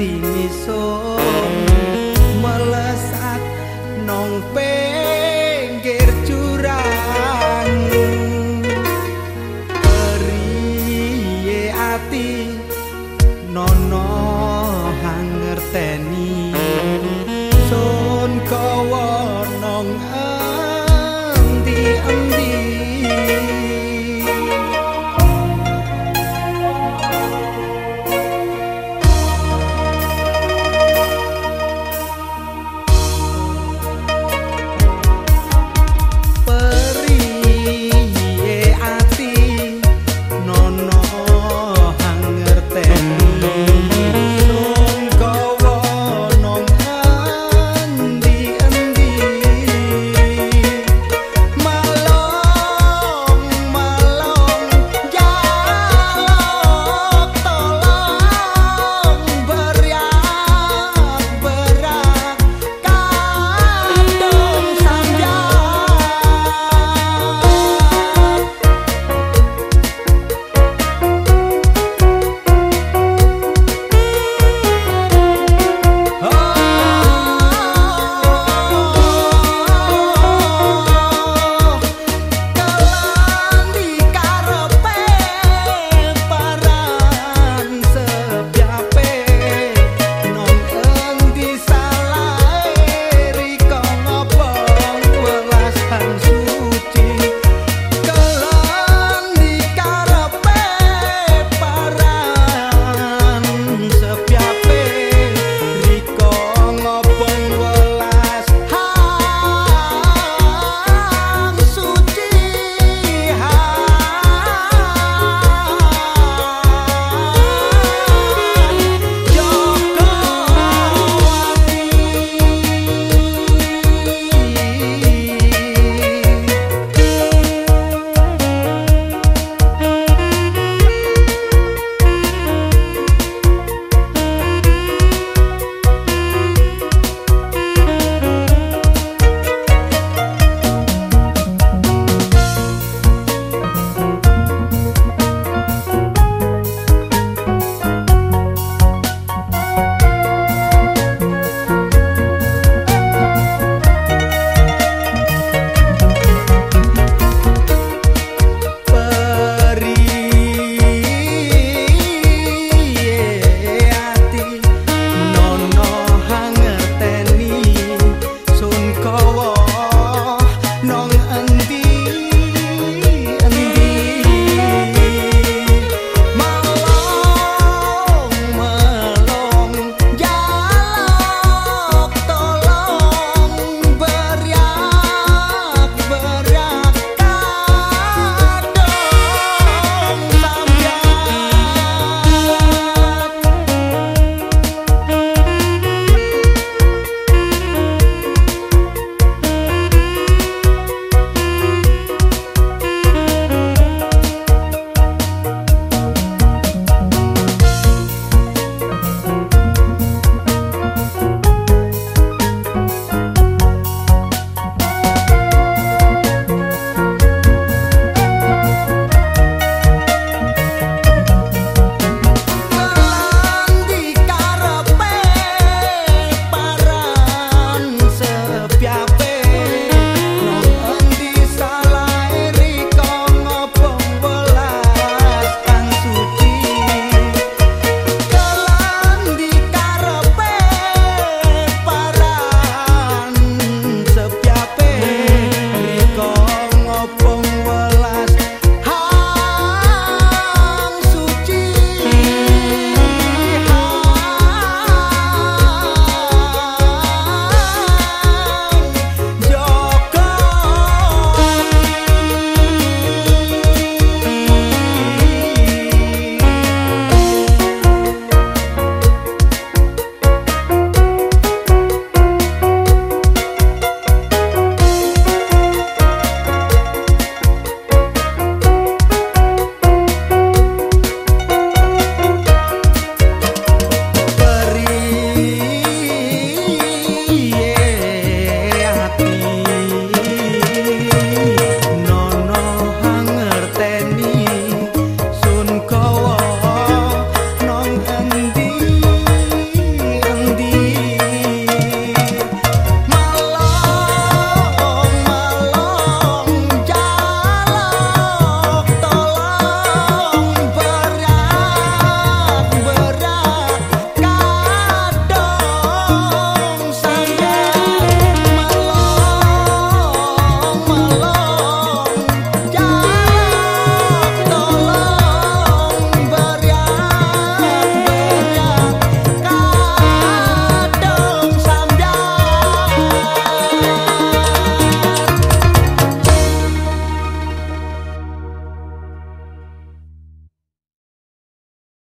ati ngiso melesat nong pe